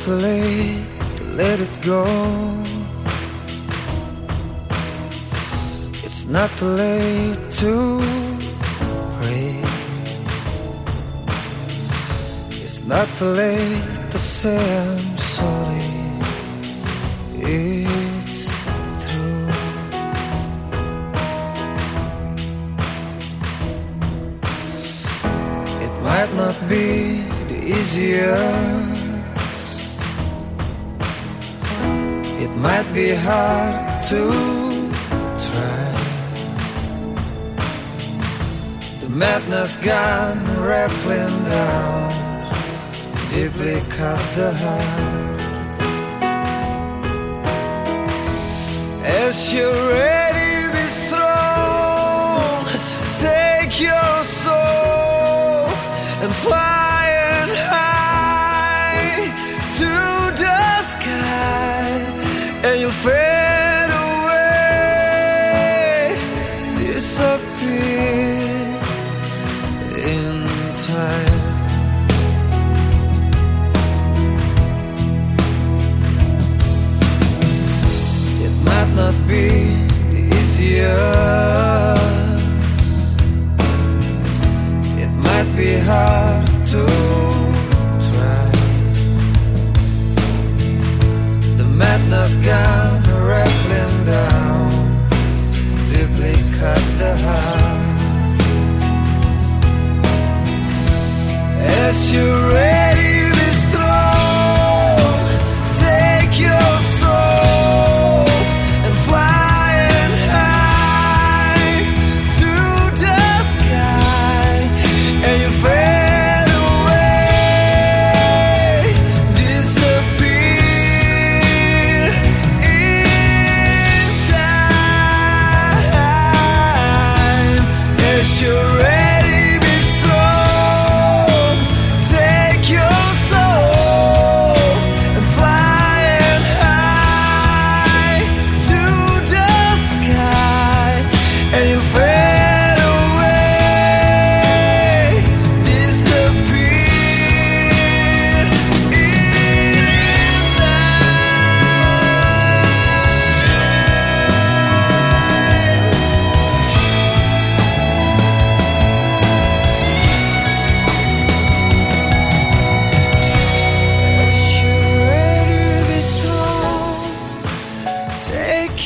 too late to let it go. It's not too late to pray. It's not too late to say I'm sorry. It's true. It might not be the easiest. Might be hard to try. The madness gone rappling down, deeply cut the heart. As you're madness gone rattling down,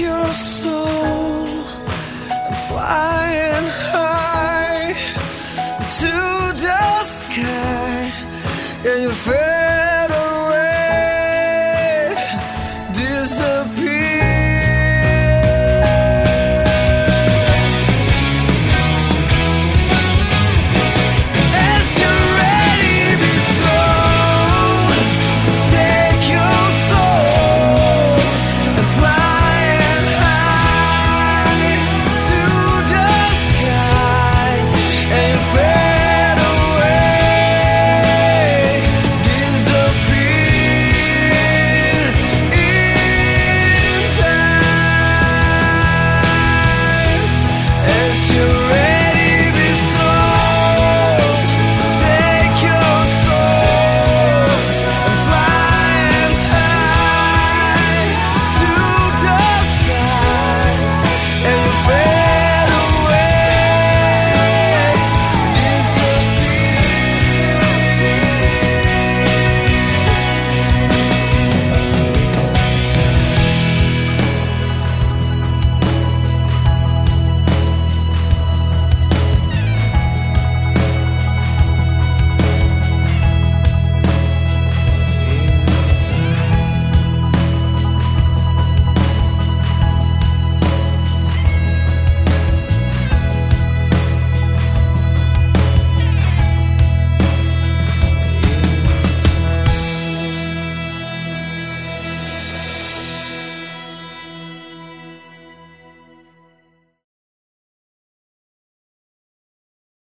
your soul. I'm flying high to the sky, and your face.